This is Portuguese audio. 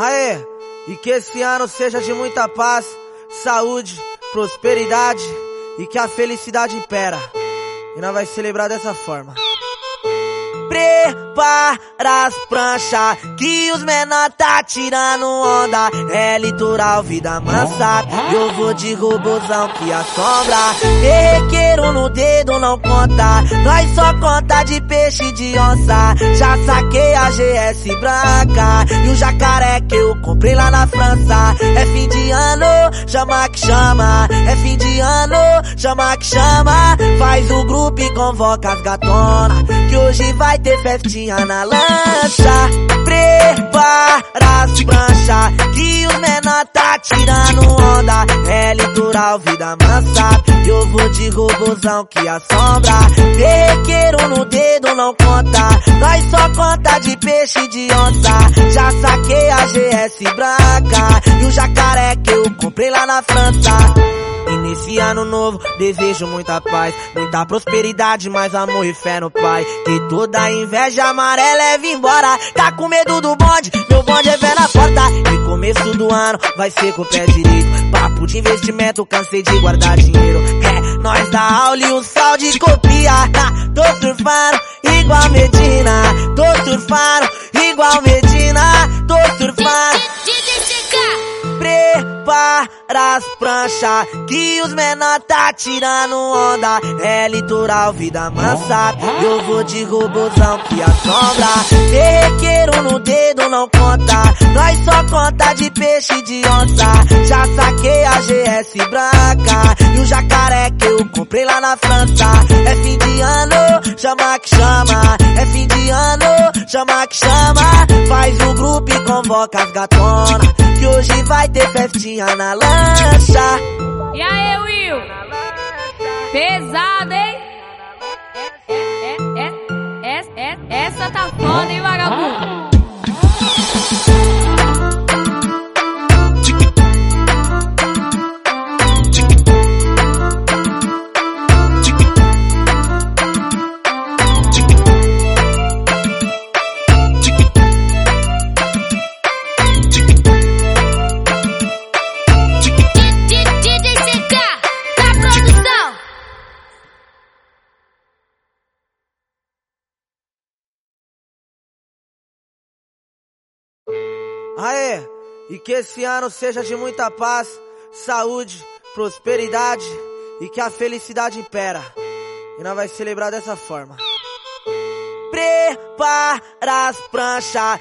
Aê, e que esse ano seja de muita paz, saúde, prosperidade e que a felicidade impera. E nós vai celebrar dessa forma. Prepara as pranchas que os menor tá tirando onda. É litoral, vida mansa. Eu vou de robozão que assombra. Terrequeiro no dedo não conta. Nós só conta de peixe de onça. Já saquei a GS branca e o jacaré que eu comprei lá na França. É fim de ano, chama que chama. É fim de ano, chama que chama. Faz o grupo e convoca as gatonas. Que hoje vai ter festinha na lancha. Prepara as pranchas que os menor tá tirando onda. É litoral, vida mansa. Eu vou de robozão que assombra. Terrequeiro no dedo não conta. Nós só conta de peixe de onça. Já saquei a GS branca e o jacaré que eu comprei lá na França. E nesse ano novo desejo muita paz, muita prosperidade, mais amor e fé no Pai. Que toda inveja amarela leve embora. Tá com medo do bonde? Meu bonde é pé na porta. E começo do ano vai ser com o pé direito. Papo de investimento, cansei de guardar dinheiro. É, nós dá aula e o sal de copia. Tô surfando igual Medina. Tô surfando igual Medina. Tô surfando. Prepara as pranchas que os menor tá tirando onda. É litoral, vida mansa. Eu vou de robozão que assombra. Terrequeiro no dedo não conta. Nós só conta peixe de onça. Já saquei a GS branca e o jacaré que eu comprei lá na França. É fim de ano, chama que chama. É fim de ano, chama que chama. Faz o grupo e convoca as gatonas. Que hoje vai ter festinha na lancha. E aí, Will? Pesado, hein? É, é, é, é, é, essa tá foda, hein, vagabundo? Aê, e que esse ano seja de muita paz, saúde, prosperidade e que a felicidade impera. E nós vai celebrar dessa forma. Prepara as pranchas